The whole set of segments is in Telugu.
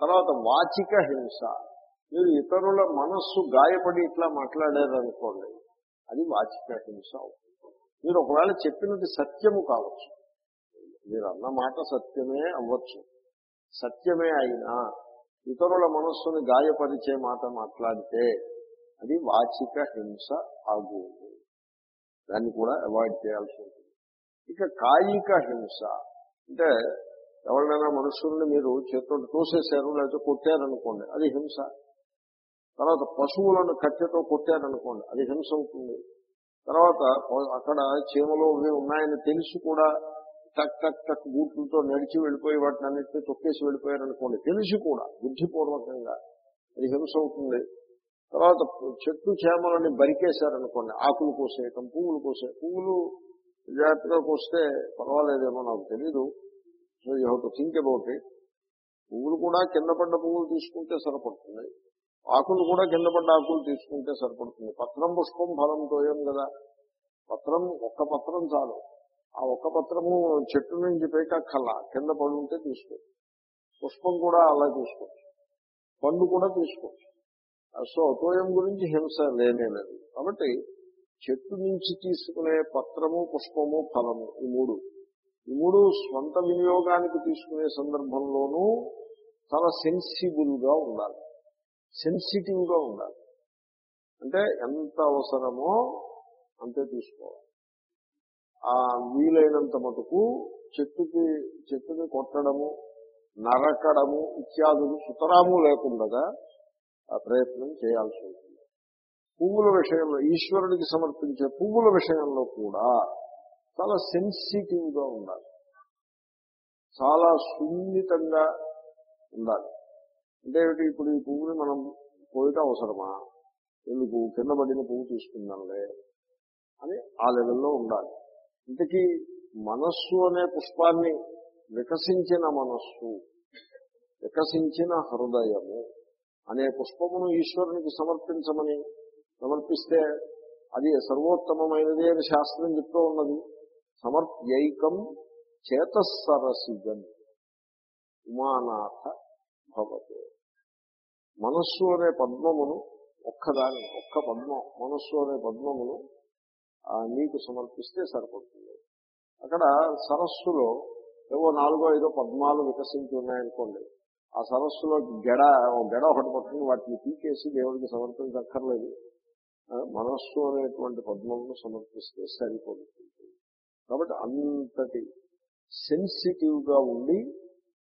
తర్వాత వాచిక హింస. మీరు ఇతరుల మనస్సు గాయపడి ఇట్లా మాట్లాడారనుకోండి అది వాచిక హింస అవుతుంది. మీరు ఒకవేళ చెప్పినది సత్యము కావచ్చు. మీరు అన్న మాట సత్యమే అవ్వచ్చు. సత్యమే అయినా ఇతరుల మనస్సుని గాయపరిచే మాట మాట్లాడితే అది వాచిక హింస ఆగు దాన్ని కూడా అవాయిడ్ చేయాల్సి ఉంటుంది. ఇక కాయిక హింస. అంటే ఎవరినైనా మనుషుల్ని మీరు చేతితో తోసేశారు లేకపోతే కొట్టారనుకోండి అది హింస. తర్వాత పశువులను కట్టెతో కొట్టారనుకోండి అది హింస అవుతుంది. తర్వాత అక్కడ చీమలో ఇవి ఉన్నాయని తెలిసి కూడా టక్ టక్ టక్ బూట్లతో నడిచి వెళ్ళిపోయి వాటిని అన్నింటినీ తొక్కేసి వెళ్ళిపోయారనుకోండి తెలిసి కూడా బుద్ధిపూర్వకంగా అది హింస అవుతుంది. తర్వాత చెట్టు చేమలని బరికేశారనుకోండి ఆకులు కోసేయటం పువ్వులు కోసే పువ్వులు జాగ్రత్తగా కోస్తే పర్వాలేదేమో నాకు తెలీదు. So you have to think about it. పువ్వులు కూడా కింద పడ్డ పువ్వులు తీసుకుంటే సరిపడుతుంది. ఆకులు కూడా కింద పడ్డ ఆకులు తీసుకుంటే సరిపడుతుంది. పత్రం పుష్పం ఫలం తోయం కదా. పత్రం ఒక్క పత్రం చాలు. ఆ ఒక్క పత్రము చెట్టు నుంచి పైకక్కల కింద పడి ఉంటే తీసుకోవచ్చు పుష్పం కూడా అలా తీసుకోవచ్చు పండు కూడా తీసుకోవచ్చు సో తోయం గురించి హింస లేనే లేదు. కాబట్టి చెట్టు నుంచి తీసుకునే పత్రము పుష్పము ఫలము ఈ మూడు ఈ మూడు స్వంత వినియోగానికి తీసుకునే సందర్భంలోనూ చాలా సెన్సిబుల్గా ఉండాలి. సెన్సిటివ్గా ఉండాలి. అంటే ఎంత అవసరమో అంతే తీసుకోవాలి. ఆ వీలైనంత మటుకు చెట్టుకి చెట్టుని కొట్టడము నరకడము ఇత్యాదులు సుతరాము లేకుండా ఆ ప్రయత్నం చేయాల్సి ఉంటుంది. పువ్వుల విషయంలో ఈశ్వరుడికి సమర్పించే పువ్వుల విషయంలో కూడా చాలా సెన్సిటివ్గా ఉండాలి. చాలా సున్నితంగా ఉండాలి. అంటే ఇప్పుడు ఈ పువ్వుని మనం పోయటం అవసరమా? ఎందుకు? కింద పడిన పువ్వు తీసుకుందాంలే అని ఆ లెవెల్లో ఉండాలి. ఇంతకీ మనస్సు అనే పుష్పాన్ని వికసించిన మనస్సు వికసించిన హృదయము అనే పుష్పమును ఈశ్వరునికి సమర్పించమని సమర్పిస్తే అది సర్వోత్తమమైనది అని శాస్త్రం చెప్తూ ఉన్నది. సమర్ప్యైకం చేతస్సరసిజన్ ఉమానాథ భవతు. మనస్సు అనే పద్మమును ఒక్కదాని ఒక్క పద్మం మనస్సు అనే పద్మమును ఆ నీకు సమర్పిస్తే సరిపడుతుంది అక్కడ సరస్సులో ఏవో నాలుగో ఐదో పద్మాలు వికసించి ఉన్నాయనుకోండి. ఆ సరస్సులో గెడ గెడ ఒకటి పట్టుకుని వాటిని పీకేసి దేవుడికి సమర్పించక్కర్లేదు. మనస్సు అనేటువంటి పద్మమును సమర్పిస్తే సరిపడుతుంది కాబట్టి అంతటి సెన్సిటివ్గా ఉండి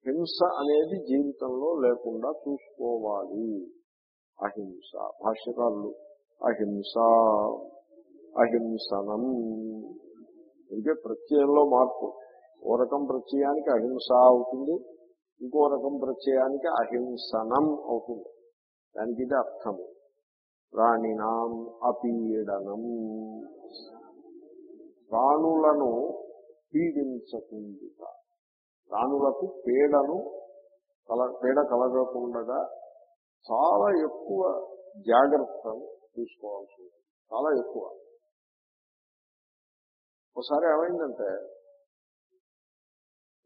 హింస అనేది జీవితంలో లేకుండా చూసుకోవాలి. అహింస. భాష్యకారులు అహింస అహింసనం. ఇంకే ప్రత్యయంలో మార్పు. ఓ రకం ప్రత్యయానికి అహింస అవుతుంది ఇంకో రకం ప్రత్యయానికి అహింసనం అవుతుంది. దానికి ఇది అర్థము. ప్రాణినాం అపీడనం. ప్రాణులను పీడించకుండా ప్రాణులకు పీడను కల పీడ కలగకుండా చాలా ఎక్కువ జాగ్రత్తలు తీసుకోవాల్సి ఉంటుంది. చాలా ఎక్కువ. ఒకసారి ఏమైందంటే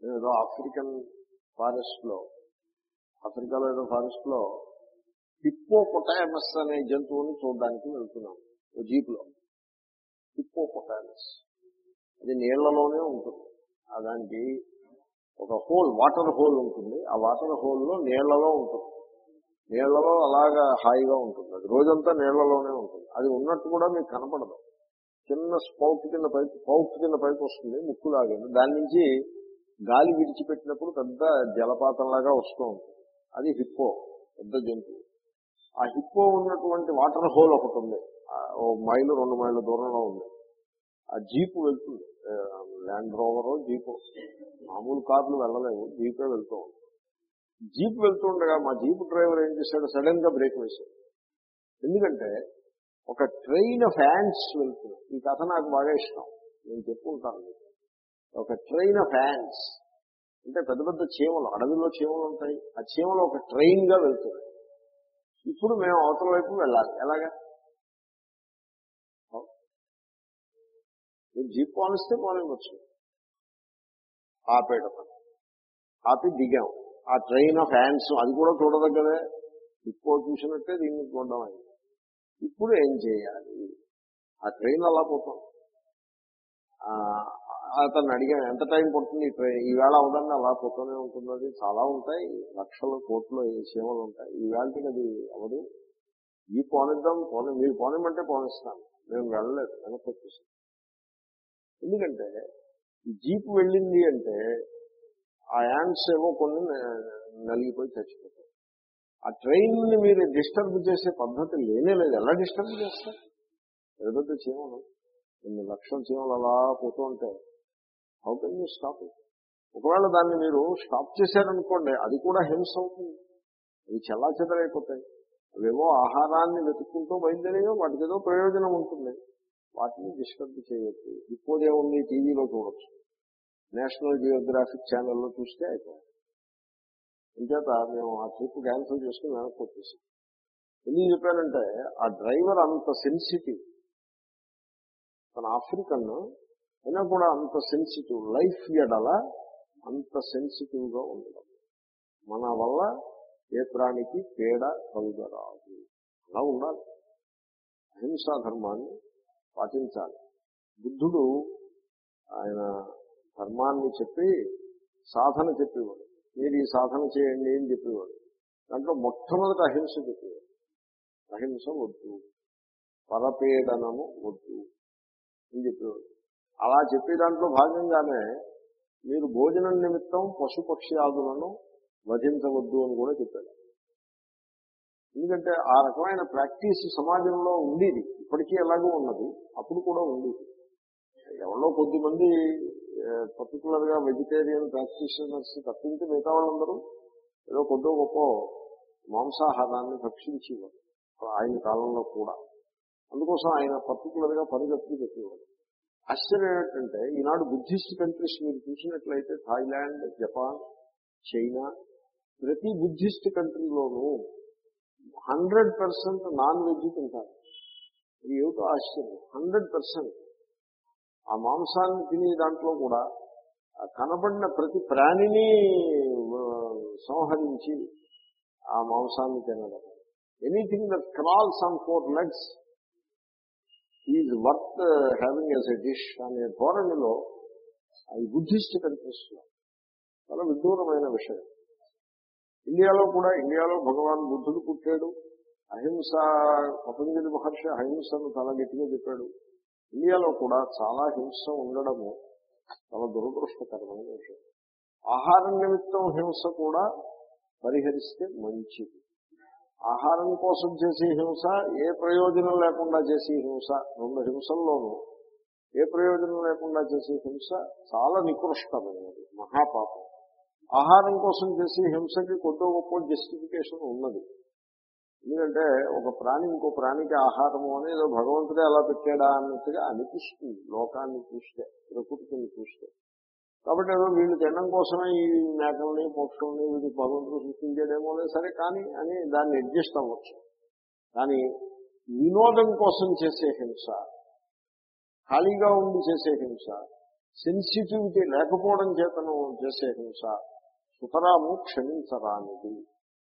నేను ఏదో ఆఫ్రికన్ ఫారెస్ట్లో ఆఫ్రికాలో ఏదో ఫారెస్ట్లో హిప్పోపొటామస్ అనే జంతువుని చూడడానికి వెళ్తున్నాం. ఓ జీప్లో. హిప్పోపొటామస్. అది నీళ్ళలోనే ఉంటుంది. ఆ దానికి ఒక హోల్ వాటర్ హోల్ ఉంటుంది. ఆ వాటర్ హోల్లో నీళ్ళలో ఉంటుంది. నీళ్ళలో అలాగా హాయిగా ఉంటుంది. అది రోజంతా నీళ్ళలోనే ఉంటుంది. అది ఉన్నట్టు కూడా మీకు కనపడదు. చిన్న స్పౌట్ కింద పైకి పౌట్ కింద పైకి వస్తుంది ముక్కు లాగండి దాని నుంచి గాలి విడిచిపెట్టినప్పుడు పెద్ద జలపాతంలాగా వస్తూ ఉంటుంది. అది హిప్పో పెద్ద జంతువు. ఆ హిప్పో ఉన్నటువంటి వాటర్ హోల్ ఒకటి ఉంది. ఓ మైలు రెండు మైళ్ళ దూరంలో ఉంది. ఆ జీపు వెళ్తుంది. ల్యాండ్ రోవరో జీపు. మామూలు కార్లు వెళ్ళలేవు జీపే వెళ్తూ ఉంది. జీప్ వెళ్తుండగా మా జీప్ డ్రైవర్ ఏం చేశాడు? సడన్గా బ్రేక్ వేశాడు. ఎందుకంటే ఒక ట్రైన్ ఆఫ్ హ్యాండ్స్ వెళ్తుంది. ఈ కథ నాకు బాగా ఇష్టం. నేను చెప్పుకుంటాను మీకు ఒక ట్రైన్ ఆఫ్ హ్యాండ్స్ అంటే పెద్ద పెద్ద చీమలు అడవిలో చీమలు ఉంటాయి. ఆ చీమలు ఒక ట్రైన్గా వెళ్తుంది ఇప్పుడు మేము అవతల వైపు వెళ్ళాలి. ఎలాగా? మీరు జీప్ పోనిస్తే పోనివ్వచ్చు ఆపేట ఆపి దిగాం. ఆ ట్రైన్ ఆఫ్ హ్యాండ్స్ అది కూడా చూడదగ్గదే. ఇప్పుడు చూసినట్టే దీన్ని చూడడం అయింది. ఇప్పుడు ఏం చేయాలి? ఆ ట్రైన్ అలా పోతాం. అతను అడిగాను ఎంత టైం పడుతుంది ఈ ట్రైన్? ఈవేళ అవదండి అలా పోతూనే ఉంటుంది. అది చాలా ఉంటాయి. లక్షల కోట్లు సేవలు ఉంటాయి. ఈవేళకి అది అవదు. ఈ పోనిద్దాం పోనీ మీరు పోనిమంటే పోనిస్తాను మేము వెళ్ళలేదు. వెనక్కి వచ్చేసాం. ఎందుకంటే జీప్ వెళ్ళింది అంటే ఆ యాండ్స్ ఏవో కొన్ని నలిగిపోయి చచ్చిపోతాయి. ఆ ట్రైన్ని మీరు డిస్టర్బ్ చేసే పద్ధతి లేనే లేదు. ఎలా డిస్టర్బ్ చేస్తారు? ఏదైతే చీమలు కొన్ని లక్షల చీమలు అలా పోతూ ఉంటాయి. హౌ కెన్ యూ స్టాప్ ఒకవేళ దాన్ని మీరు స్టాప్ చేశారనుకోండి అది కూడా హింస అవుతుంది. అవి చల్లా చెదరైపోతాయి అవేవో ఆహారాన్ని వెతుక్కుంటూ బయలుదేరేయో వాటికి ఏదో ప్రయోజనం ఉంటుంది. వాటిని డిస్టర్బ్ చేయొచ్చు ఇప్పుడే ఉంది టీవీలో చూడొచ్చు. నేషనల్ జియోగ్రాఫిక్ ఛానల్లో చూస్తే అయిపోయింది. ఇంచేత మేము ఆ ట్రిప్ క్యాన్సిల్ చేసుకుని వెనక్కి వచ్చేసాం. ఎందుకు చెప్పానంటే ఆ డ్రైవర్ అంత సెన్సిటివ్. తన ఆఫ్రికన్ అయినా కూడా అంత సెన్సిటివ్. లైఫ్ ఎడల అంత సెన్సిటివ్గా ఉండడం. మన వల్ల ఏ ప్రాణికి తేడా కలుగరాదు. అలా ఉండాలి. అహింసా ధర్మాన్ని పాటించాలి. బుద్ధుడు ఆయన ధర్మాన్ని చెప్పి సాధన చెప్పేవాడు. మీరు ఈ సాధన చేయండి అని చెప్పేవాడు. దాంట్లో మొట్టమొదటి అహింస చెప్పేవాడు. అహింస వద్దు. పరపీడనము వద్దు అని చెప్పేవాడు. అలా చెప్పే దాంట్లో భాగంగానే మీరు భోజనం నిమిత్తం పశుపక్షి ఆదులను వధించవద్దు అని కూడా చెప్పాడు. ఎందుకంటే ఆ రకమైన ప్రాక్టీస్ సమాజంలో ఉండేది. ఇప్పటికీ ఎలాగో ఉన్నది. అప్పుడు కూడా ఉండేది. ఎవరో కొద్దిమంది పర్టికులర్గా వెజిటేరియన్ ప్రాక్టీషనర్స్ తప్పించి మిగతా వాళ్ళందరూ ఏదో కొద్దో గొప్ప మాంసాహారాన్ని భక్షించేవారు. ఆయన కాలంలో కూడా. అందుకోసం ఆయన పర్టికులర్గా పరిగెత్తి పెట్టేవాడు ఆశ్చర్యం ఏంటంటే ఈనాడు బుద్ధిస్ట్ కంట్రీస్ మీరు చూసినట్లయితే థాయిలాండ్ జపాన్ చైనా ప్రతి బుద్ధిస్ట్ కంట్రీలోనూ హండ్రెడ్ పర్సెంట్ నాన్ వెజ్ తింటారు ఇది ఏమిటో ఆశ్చర్యం. Hundred percent. ఆ మాంసాన్ని తినే దాంట్లో కూడా కనబడిన ప్రతి ప్రాణిని సంహరించి ఆ మాంసాన్ని తినడం. Anything that crawls on four legs is worth having as a dish అనే ధోరణిలో ఈ బుద్ధిస్ట్ కంట్రీస్ చాలా విదూరమైన విషయం. ఇండియాలో కూడా ఇండియాలో భగవాన్ బుద్ధుడు పుట్టాడు. అహింస పతంజలి మహర్షి అహింసను చాలా గట్టిగా చెప్పాడు. ఇండియాలో కూడా చాలా హింస ఉండడము చాలా దురదృష్టకరమైన విషయం. ఆహారం నిమిత్తం హింస కూడా పరిహరిస్తే మంచిది. ఆహారం కోసం చేసే హింస ఏ ప్రయోజనం లేకుండా చేసే హింస రెండు హింసల్లోనూ ఏ ప్రయోజనం లేకుండా చేసే హింస చాలా నికృష్టమైనది మహాపాపం. ఆహారం కోసం చేసే హింసకి కొద్దో గొప్ప జస్టిఫికేషన్ ఉన్నది. ఎందుకంటే ఒక ప్రాణి ఇంకో ప్రాణికి ఆహారము అని భగవంతుడే అలా పెట్టాడా అన్నట్టుగా అనిపిస్తుంది. లోకాన్ని చూస్తే ప్రకృతిని చూస్తే. కాబట్టి ఏదో వీళ్ళు తినడం కోసమే ఈ మేకల్ని పక్షుల్ని వీటి భగవంతుడు సృష్టించేదేమో లేదు సరే కానీ అని దాన్ని అడ్జస్ట్ అవ్వచ్చు. కానీ వినోదం కోసం చేసే హింస ఖాళీగా ఉండి చేసే హింస సెన్సిటివిటీ లేకపోవడం చేతను చేసే హింస సుతరాము క్షమించరానిది.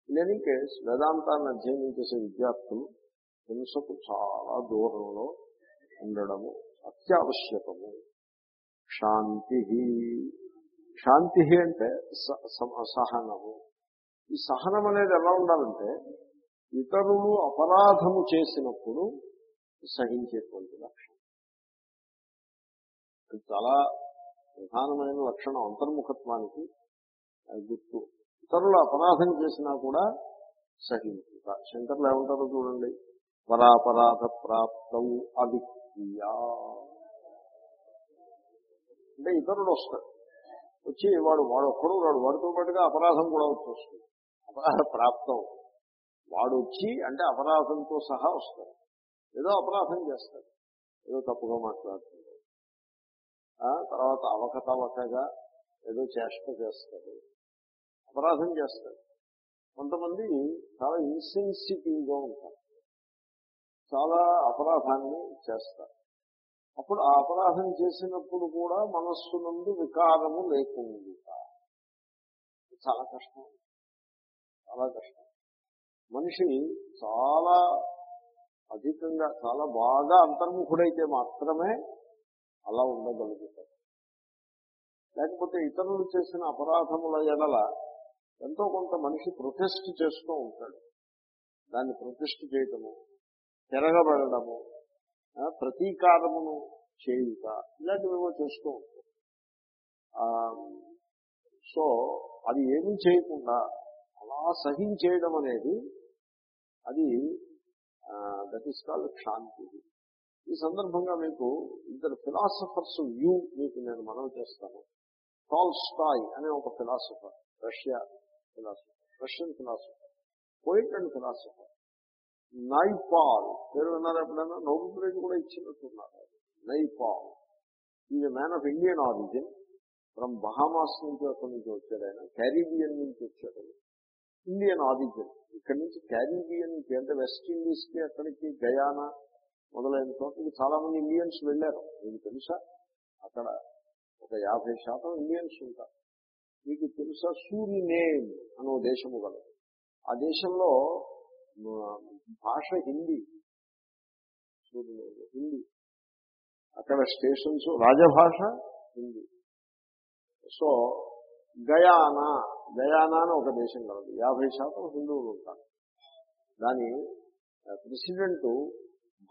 ఇన్ కేస్ వేదాంతాన్ని అధ్యయనం చేసే విద్యార్థులు హింసకు చాలా దూరంలో ఉండడము అత్యావశ్యకము. శాంతి శాంతి అంటే స- సహనము. ఈ సహనం అనేది ఎలా ఉండాలంటే ఇతరులు అపరాధము చేసినప్పుడు సహించేటువంటి లక్షణం. ఇది చాలా ప్రధానమైన లక్షణం అంతర్ముఖత్వానికి గుర్తు. ఇతరులు అపరాధం చేసినా కూడా సహించుట. శంకర్లు ఏమంటారో చూడండి. పరాపరాధ ప్రాప్తం అవిక్రియా. అంటే ఇతరుడు వస్తాడు. వచ్చి వాడు వాడు ఒక్కడు వాడు వాడితో పాటుగా అపరాధం కూడా వచ్చేస్తుంది అపరాధ ప్రాప్తం వాడు వచ్చి అంటే అపరాధంతో సహా వస్తాడు. ఏదో అపరాధం చేస్తాడు. ఏదో తప్పుగా మాట్లాడుతుంది తర్వాత అవకతవకగా ఏదో చేష్ట చేస్తాడు. అపరాధం చేస్తాడు కొంతమంది చాలా ఇన్సెన్సిటివ్గా ఉంటారు. చాలా అపరాధాన్ని చేస్తారు. అప్పుడు ఆ అపరాధం చేసినప్పుడు కూడా మనస్సు నుండి వికారము లేకుండా చాలా కష్టం. చాలా కష్టం. మనిషి చాలా అధికంగా చాలా బాగా అంతర్ముఖుడైతే మాత్రమే అలా ఉండగలుగుతాడు. లేకపోతే ఇతరులు చేసిన అపరాధముల ఎడల ఎంతో కొంత మనిషి ప్రొటెస్ట్ చేస్తూ ఉంటాడు. దాన్ని ప్రొటెస్ట్ చేయటము తిరగబడము ప్రతీకారమును చేయుట ఇలాంటివేమో చేస్తూ ఉంటాడు. సో అది ఏమీ చేయకుండా అలా సహించేయడం అనేది అది దట్ ఈస్ కాల్డ్ క్షాంతి. ఈ సందర్భంగా మీకు ఇద్దరు ఫిలాసఫర్స్ వ్యూ మీకు నేను మనం చేస్తాను. టాల్స్టాయ్ అనే ఒక philosopher Russia philosopher Russian philosopher poet and philosopher Naipaul పేరు విన్నారు ఎప్పుడైనా? నోబెల్ ప్రైజ్ కూడా ఇచ్చినట్టున్నారు. Naipaul is man of Indian origin from Bahamas నుంచి అక్కడి నుంచి వచ్చాడు ఆయన. క్యారీబియన్ నుంచి వచ్చాడు ఇండియన్ ఆరిజిన్ ఇక్కడి నుంచి క్యారీబియన్ అంటే వెస్ట్ ఇండీస్కి అక్కడికి గయానా మొదలైన చోట్లకి చాలా మంది ఇండియన్స్ వెళ్ళారు. మీకు తెలుసా? అక్కడ ఒక యాభై శాతం ఇండియన్స్ ఉంటారు. మీకు తెలుసా? సూరినేమ్ అనో దేశము గలదు. ఆ దేశంలో భాష హిందీ. సూరినేమ్ హిందీ. అక్కడ స్టేషన్స్ రాజభాష హిందీ. సో గయానా గయానా అని ఒక దేశం కలదు యాభై శాతం హిందువులు ఉంటారు. దాని ప్రెసిడెంట్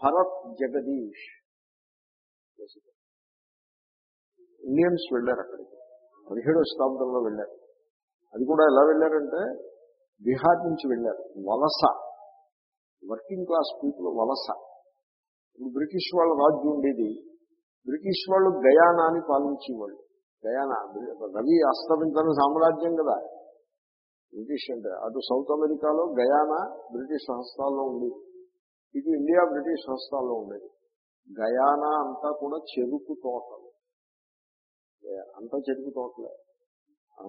భరత్ జగదీష్. ఇండియన్స్ వెళ్ళారు అక్కడికి. పదిహేడో శతాబ్దంలో వెళ్ళారు. అది కూడా ఎలా వెళ్ళారంటే బీహార్ నుంచి వెళ్ళారు. వలస. వర్కింగ్ క్లాస్ పీపుల్ వలస. ఇప్పుడు బ్రిటిష్ వాళ్ళ రాజ్యం ఉండేది. బ్రిటిష్ వాళ్ళు గయానాని పాలించేవాళ్ళు. గయానా రవి అస్తమించని సామ్రాజ్యం కదా. బ్రిటిష్ అంటే అటు సౌత్ అమెరికాలో గయానా బ్రిటిష్ హస్తాల్లో ఉండేది. ఇటు ఇండియా బ్రిటిష్ హస్తాల్లో ఉండేది. గయానా అంతా కూడా చెరుకు తోటలు. అంతా చెరుకు తోటలే.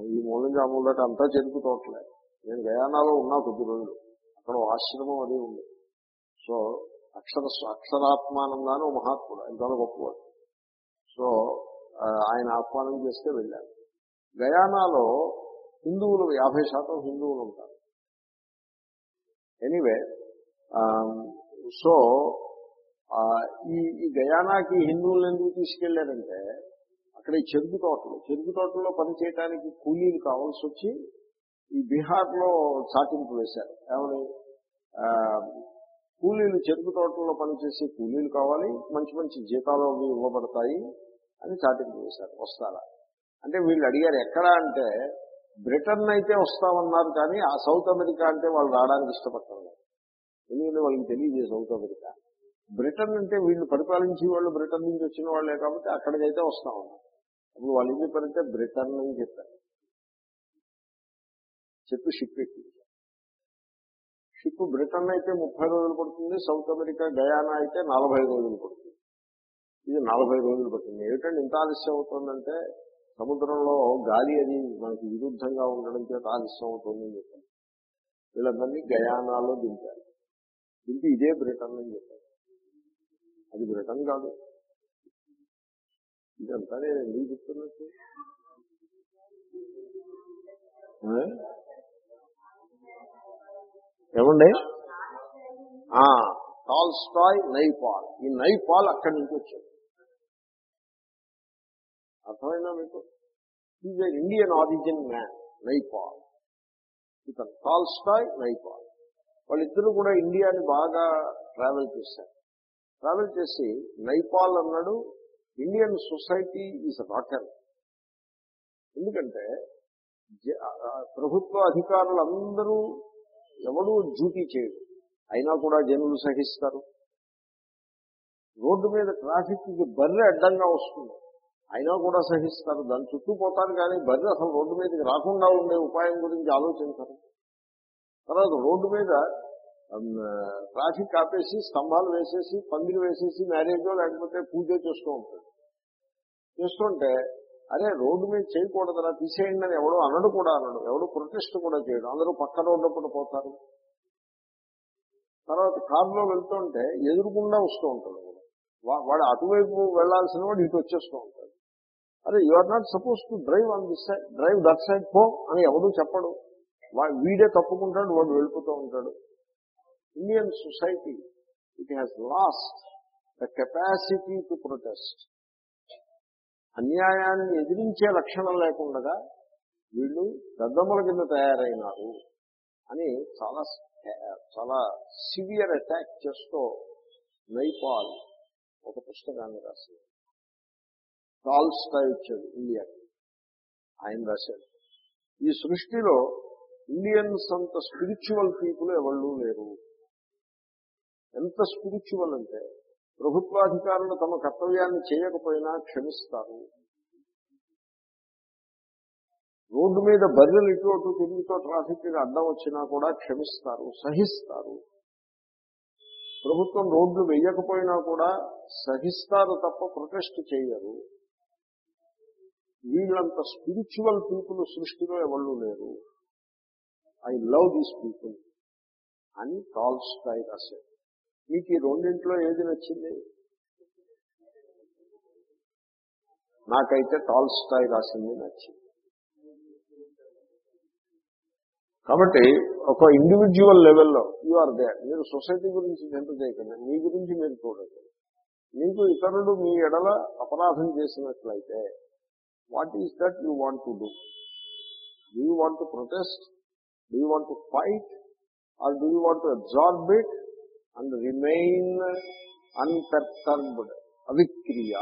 ఈ మూల నుంచి ఆ మూల అంతా చెరుకు తోటలే. నేను గయానాలో ఉన్నా కొద్ది రోజులు. అక్కడ ఆశ్రమం అది ఉంది. సో అక్షర అక్షరాత్మానంద అని ఓ మహాత్ముడు ఎంతో గొప్పవాడు. సో ఆయన ఆహ్వానం చేస్తే వెళ్ళాను. గయానాలో హిందువులు యాభై శాతం హిందువులు ఉంటారు. ఎనీవే సో ఈ ఈ గయానాకి హిందువులను ఎందుకు తీసుకెళ్ళారంటే అక్కడ ఈ చెరుకు తోటలు. చెరుకు తోటల్లో పనిచేయడానికి కూలీలు కావాల్సి వచ్చి ఈ బీహార్లో చాటింపు వేశారు. ఏమని? కూలీలు చెరుకు తోటల్లో పనిచేసే కూలీలు కావాలి మంచి మంచి జీతాలు అవి ఇవ్వబడతాయి అని చాటింపు వేశారు. వస్తారా? అంటే వీళ్ళు అడిగారు ఎక్కడ? అంటే బ్రిటన్ అయితే వస్తామన్నారు కానీ ఆ సౌత్ అమెరికా అంటే వాళ్ళు రావడానికి ఇష్టపడతారు ఎందుకంటే వాళ్ళకి తెలియదు సౌత్ అమెరికా. బ్రిటన్ అంటే వీళ్ళు పరిపాలించే వాళ్ళు బ్రిటన్ నుంచి వచ్చిన వాళ్ళే కాబట్టి అక్కడికైతే వస్తామన్నారు అప్పుడు వాళ్ళు ఏం చెప్పారంటే బ్రిటన్ అని చెప్పారు. చెప్పి షిప్ ఎక్కించారు. షిప్ బ్రిటన్ అయితే ముప్పై రోజులు పడుతుంది సౌత్ అమెరికా గయానా అయితే నలభై రోజులు పడుతుంది. ఇది నలభై రోజులు పడుతుంది ఏమిటంటే ఇంత ఆలస్యం అవుతుందంటే సముద్రంలో గాలి అది మనకి విరుద్ధంగా ఉండడం చేత ఆలస్యం అవుతుందని చెప్పారు. వీళ్ళందరినీ గయానాలో దింపారు. దింపి ఇదే బ్రిటన్ అని చెప్పారు. అది బ్రిటన్ కాదు. ఇదంతా నేను ఎందుకు చెప్తున్నట్టు? ఏ? ఏమండి? టాల్స్టాయ్ నైపాల్. ఈ నైపాల్ అక్కడి నుంచి వచ్చాడు. అర్థమైనా మీకు? Is Indian origin man Naipaul. ఇతను టాల్స్టాయ్ నైపాల్. వాళ్ళిద్దరూ కూడా ఇండియాని బాగా ట్రావెల్ చేశారు. ట్రావెల్ చేసి నైపాల్ అన్నాడు ఇండియన్ సొసైటీ ఈజ్ రాకర్ ఎందుకంటే జ- ఆ, ప్రభుత్వ అధికారులందరూ ఎవడూ డ్యూటీ చేయడు అయినా కూడా జనులు సహిస్తారు. రోడ్డు మీద ట్రాఫిక్ బర్రె అడ్డంగా వస్తుంది. అయినా కూడా సహిస్తారు. దాని చుట్టూ పోతారు కానీ బర్రె అసలు రోడ్డు మీదకి రాకుండా ఉండే ఉపాయం గురించి ఆలోచించరు. తర్వాత రోడ్డు మీద ట్రాఫిక్ ఆపేసి స్తంభాలు వేసేసి పందిరి వేసేసి మ్యారేజో లేకపోతే పూజ చేస్తూ ఉంటాడు. చేస్తుంటే అరే రోడ్డు మీద చేయకూడదురా తీసేయండి అని ఎవడో అనడు కూడా అనడు. ఎవడు ప్రొటెస్ట్ కూడా చేయడం. అందరూ పక్క రోడ్డు కూడా పోతారు. తర్వాత కారులో వెళ్తుంటే ఎదురుకుండా వస్తూ ఉంటాడు వాడు. వా- వాడు అటువైపు వెళ్ళాల్సిన వాడు ఇటు వచ్చేస్తూ ఉంటాడు. అరే you are not suppose to drive on this side drive that side పో అని ఎవడూ చెప్పడు. వీడే తప్పుకుంటాడు వాడు వెళ్ళిపోతూ ఉంటాడు. Indian society it has lost the capacity to protest అన్యాయాన్ని ఎదిరించే లక్షణం లేకుండా వీళ్ళు దద్దమ్మల కింద తయారైనారు అని చాలా చాలా సివియర్ అటాక్ చేస్తూ నైపాల్ ఒక పుస్తకాన్ని రాశాడు టాల్స్టాయ్ వచ్చాడు ఇండియాకి ఆయన రాశాడు ఈ సృష్టిలో ఇండియన్స్ అంత స్పిరిచువల్ పీపుల్ ఎవళ్ళు లేరు. ఎంత స్పిరిచువల్ అంటే ప్రభుత్వాధికారులు తమ కర్తవ్యాన్ని చేయకపోయినా క్షమిస్తారు. రోడ్డు మీద బర్రెలు ఇటు అటు తిరుగుతో ట్రాఫిక్ అడ్డం వచ్చినా కూడా క్షమిస్తారు సహిస్తారు. ప్రభుత్వం రోడ్లు వేయకపోయినా కూడా సహిస్తారు తప్ప ప్రొటెస్ట్ చేయరు. వీళ్ళంత స్పిరిచువల్ పీపుల్ సృష్టిలో ఎవళ్ళు లేరు. ఐ లవ్ దీస్ పీపుల్ అని టాల్ స్టై అసెట్ మీకు ఈ రెండింట్లో ఏది నచ్చింది? నాకైతే టాల్ స్టాయి రాసింది నచ్చింది. కాబట్టి ఒక ఇండివిజువల్ లెవెల్లో యు ఆర్ దే మీరు సొసైటీ గురించి ఎంత చేయకండి. మీ గురించి మీరు చూడండి. మీకు ఇతరులు మీ ఎడల అపరాధం చేసినట్లయితే what is that you want to do do you want to protest do you want to fight or do you want to absorb it and remain unperturbed అవిక్రియ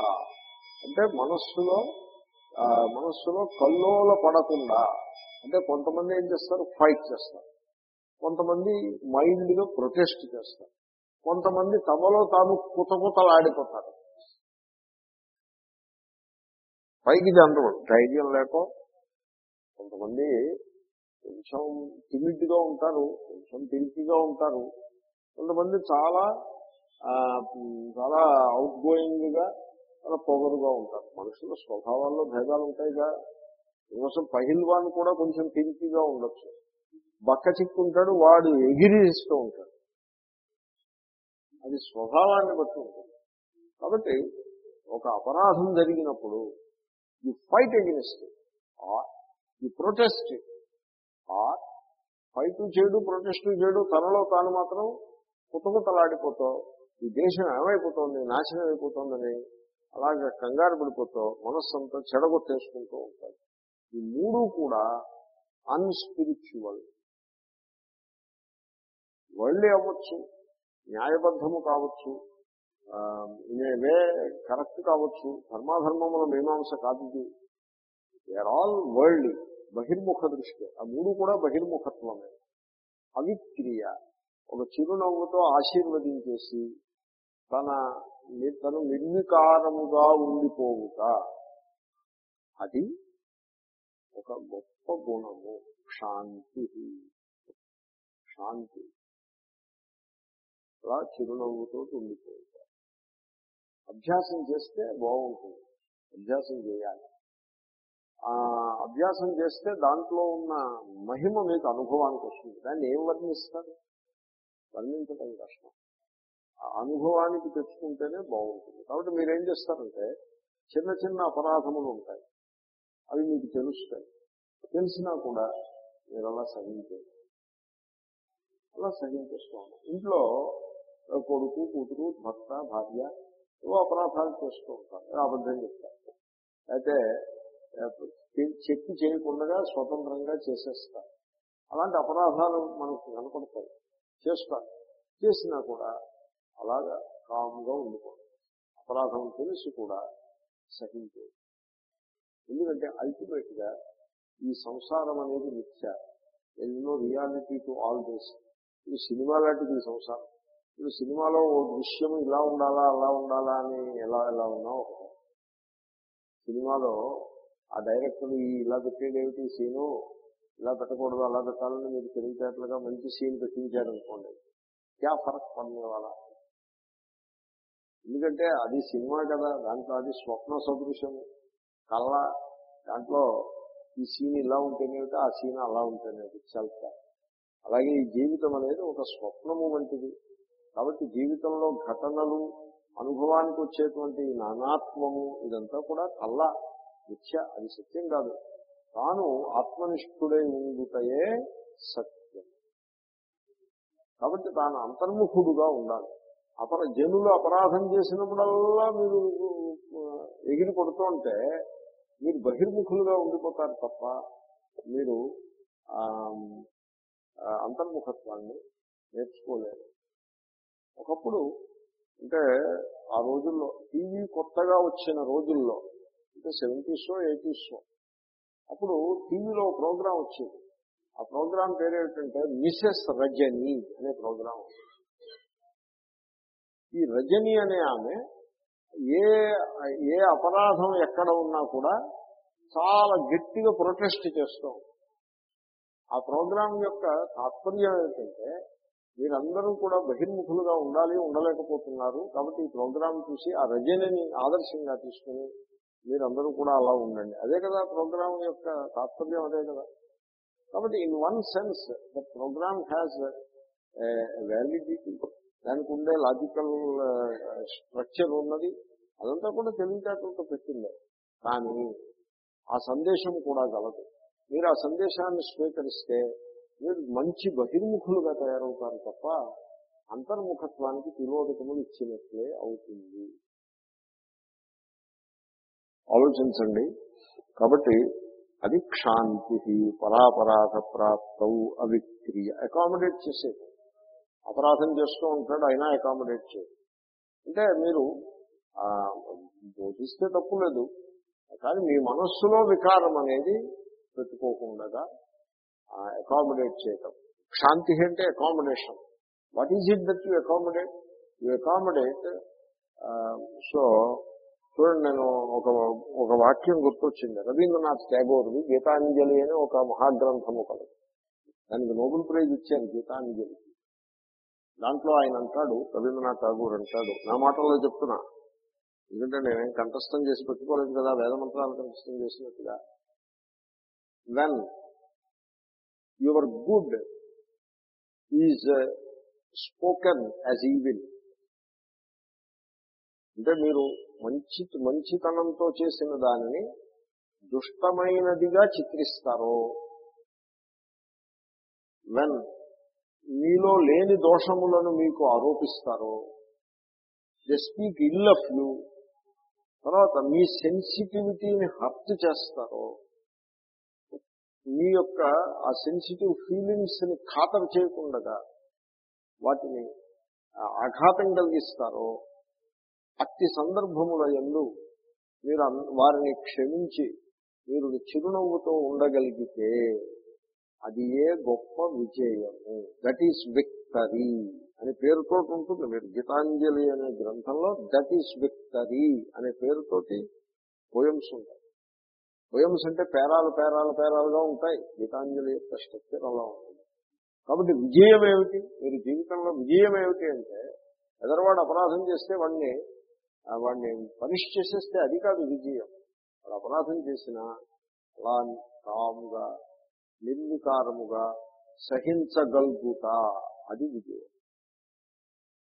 అంటే మనస్సులో మనస్సులో కల్లోల పడకుండా అంటే కొంతమంది ఏం చేస్తారు? ఫైట్ చేస్తారు. కొంతమంది మైండ్ ప్రొటెస్ట్ చేస్తారు. కొంతమంది తమలో తాము కుతకుతలాడిపోతారు. పైకి జనరు ధైర్యం లేక కొంతమంది కొంచెం టిమిడ్గా ఉంటారు కొంచెం తిరిగిగా ఉంటారు. కొంతమంది చాలా చాలా అవుట్ గోయింగ్గా చాలా పొగరుగా ఉంటారు. మనుషుల స్వభావాల్లో భేదాలు ఉంటాయిగా. కోసం పహిల్వాన్ కూడా కొంచెం తిరిగిగా ఉండొచ్చు. బక్క చిక్కుంటాడు వాడు ఎగిరిస్తూ ఉంటాడు. అది స్వభావాన్ని బట్టి ఉంటుంది. కాబట్టి ఒక అపరాధం జరిగినప్పుడు you fight against or you protest or fight చేయడు ప్రొటెస్ట్ చేయడు తనలో తాను మాత్రం కుతకుతలాడిపోతావు. ఈ దేశం ఏమైపోతుంది? నాశనం అయిపోతుందని అలాగే కంగారు పడిపోతావు. మనస్సంతా చెడగొట్టేసుకుంటూ ఉంటాడు ఈ మూడు కూడా అన్స్పిరిచువల్. వరల్డ్ అవ్వచ్చు న్యాయబద్ధము కావచ్చు వే కరెక్ట్ కావచ్చు ధర్మాధర్మముల మీమాంస కాదు ఇది. ఆల్ వరల్డ్ బహిర్ముఖ దృష్టి ఆ మూడు కూడా బహిర్ముఖత్వమే. అవిక్రియ. ఒక చిరునవ్వుతో ఆశీర్వదించేసి తన తను నిర్వికారముగా ఉండిపోవుట. అది ఒక గొప్ప గుణము. శాంతి. శాంతి. అలా చిరునవ్వుతో ఉండిపోవుట. అభ్యాసం చేస్తే బాగుంటుంది. అభ్యాసం చేయాలి. ఆ అభ్యాసం చేస్తే దాంట్లో ఉన్న మహిమ మీకు అనుభవానికి వస్తుంది దాన్ని ఏం వర్ణిస్తారు? వర్ణించడం కష్టం. ఆ అనుభవానికి తెచ్చుకుంటేనే బాగుంటుంది. కాబట్టి మీరేం చేస్తారంటే చిన్న చిన్న అపరాధములు ఉంటాయి. అవి మీకు తెలుస్తాయి. తెలిసినా కూడా మీరు అలా సహించారు. అలా సహించేస్తాము ఇంట్లో కొడుకు కూతురు భర్త భార్య ఏవో అపరాధాలు చేస్తూ ఉంటారు. అబద్ధం చెప్తారు అయితే చెక్కి చేయకుండా స్వతంత్రంగా చేసేస్తారు. అలాంటి అపరాధాలు మనకు కనపడతాయి. చేస్తారు చేసినా కూడా అలాగా కామ్గా ఉండిపోతుంది అపరాధం తెలిసి కూడా సహించే ఎందుకంటే అల్టిమేట్గా ఈ సంసారం అనేది మిథ్య. ఎన్నో రియాలిటీ టు ఆల్ దిస్ ఇది సినిమా లాంటిది ఈ సంసారం. ఇప్పుడు సినిమాలో ఓ దృశ్యం ఇలా ఉండాలా అలా ఉండాలా అని ఎలా ఎలా ఉన్నా ఒకటే సినిమాలో ఆ డైరెక్టర్ ఇలా ఇలా పెట్టేదేమిటి సీను? ఇలా పెట్టకూడదు అలా పెట్టాలని మీరు తెలివితేటలుగా మంచి సీన్ పెట్టించారనుకోండి క్యా ఫరక్ పడిన వాళ్ళ ఎందుకంటే అది సినిమా కదా దాంట్లో అది స్వప్న సదృశ్యం కళ్ళ దాంట్లో ఈ సీన్ ఇలా ఉంటేనేమిటి ఆ సీన్ అలా ఉంటేనేది సెల్ఫ్ అలాగే ఈ జీవితం అనేది ఒక స్వప్నము వంటిది. కాబట్టి జీవితంలో ఘటనలు అనుభవానికి వచ్చేటువంటి నానాత్మము ఇదంతా కూడా కళ్ళ మిథ్య అది సత్యం కాదు. తాను ఆత్మనిష్ఠుడై ఉండుటయే సత్యం. కాబట్టి తాను అంతర్ముఖుడుగా ఉండాలి. అపర జనులు అపరాధం చేసినప్పుడల్లా మీరు ఎగిరి కొడుతూ ఉంటే మీరు బహిర్ముఖులుగా ఉండిపోతారు తప్ప మీరు అంతర్ముఖత్వాన్ని నేర్చుకోలేరు. ఒకప్పుడు అంటే ఆ రోజుల్లో టీవీ కొత్తగా వచ్చిన రోజుల్లో అంటే సెవెంటీస్లో ఎయిటీస్ అప్పుడు టీవీలో ప్రోగ్రాం వచ్చింది. ఆ ప్రోగ్రాం పేరు ఏంటంటే మిసెస్ రజని అనే ప్రోగ్రాం ఈ రజని అనే ఆమె ఏ ఏ అపరాధం ఎక్కడ ఉన్నా కూడా చాలా గట్టిగా ప్రొటెస్ట్ చేస్తాం ఆ ప్రోగ్రాం యొక్క తాత్పర్యం ఏంటంటే మీరందరూ కూడా బహిర్ముఖులుగా ఉండాలి ఉండలేకపోతున్నారు. కాబట్టి ఈ ప్రోగ్రాం చూసి ఆ రజనిని ఆదర్శంగా తీసుకుని మీరందరూ కూడా అలా ఉండండి. అదే కదా ప్రోగ్రాం యొక్క తాత్పర్యం అదే కదా. కాబట్టి in one sense the programme has validity. దానికి ఉండే లాజికల్ స్ట్రక్చర్ ఉన్నది. అదంతా కూడా తెలివితేటలతో పెట్టింది. కానీ ఆ సందేశం కూడా గలదు. మీరు ఆ సందేశాన్ని స్వీకరిస్తే మీరు మంచి బహిర్ముఖులుగా తయారవుతారు తప్ప అంతర్ముఖత్వానికి తిరోధకములు ఇచ్చినట్లే అవుతుంది. ఆలోచించండి. కాబట్టి అది క్షాంతి పరాపరాధ ప్రాప్తవు అవిక్రియ. అకామిడేట్ చేసేది. అపరాధం చేస్తూ ఉంటాడు అయినా అకామిడేట్ చేయదు అంటే మీరు బోధిస్తే తప్పు లేదు. కానీ మీ మనస్సులో వికారం అనేది పెట్టుకోకుండా అకామిడేట్ చేయటం. క్షాంతి అంటే accommodation what is it that you accommodate you accommodate so చూడండి నేను ఒక ఒక వాక్యం గుర్తొచ్చింది. రవీంద్రనాథ్ ట్యాగోర్ది గీతాంజలి అని ఒక మహాగ్రంథము కలదు. దానికి నోబెల్ ప్రైజ్ ఇచ్చారు గీతాంజలి. దాంట్లో ఆయన అంటాడు రవీంద్రనాథ్ ఠాగూర్ అంటాడు నా మాటల్లో చెప్తున్నా. ఎందుకంటే నేనేం కంఠస్థం చేసి పెట్టుకోలేదు కదా వేద మంత్రాలు కంఠస్థం చేసినట్టుగా. When your good is spoken as evil అంటే మీరు మంచి మంచితనంతో చేసిన దానిని దుష్టమైనదిగా చిత్రిస్తారో. వెన్ మీలో లేని దోషములను మీకు ఆరోపిస్తారో. They speak ill of you తర్వాత మీ సెన్సిటివిటీని హర్త్ చేస్తారో. మీ యొక్క ఆ సెన్సిటివ్ ఫీలింగ్స్ని ఖాతరు చేయకుండా వాటిని ఆఘాతం కలిగిస్తారో. అట్టి సందర్భముల ఎందు మీరు వారిని క్షమించి మీరు చిరునవ్వుతో ఉండగలిగితే అది ఏ గొప్ప విజయము. దట్ ఈస్ విక్టరీ అనే పేరుతో ఉంటుంది. మీరు గీతాంజలి అనే గ్రంథంలో దట్ ఈస్ విక్టరీ అనే పేరుతోటి పోయమ్స్ ఉంటాయి. పోయమ్స్ అంటే పేరాలు పేరాలు పేరాలుగా ఉంటాయి. గీతాంజలి యొక్క స్ట్రక్చర్ అలా ఉంటుంది. కాబట్టి విజయం ఏమిటి మీరు జీవితంలో విజయం ఏమిటి అంటే ఎదరవాడు అపరాధం చేస్తే వాడిని వాడిని పనిష్ చేసేస్తే అది కాదు విజయం. వాడు అపరాధం చేసినా అలా కాముగా నిర్వికారముగా సహించగలుగుట అది విజయం.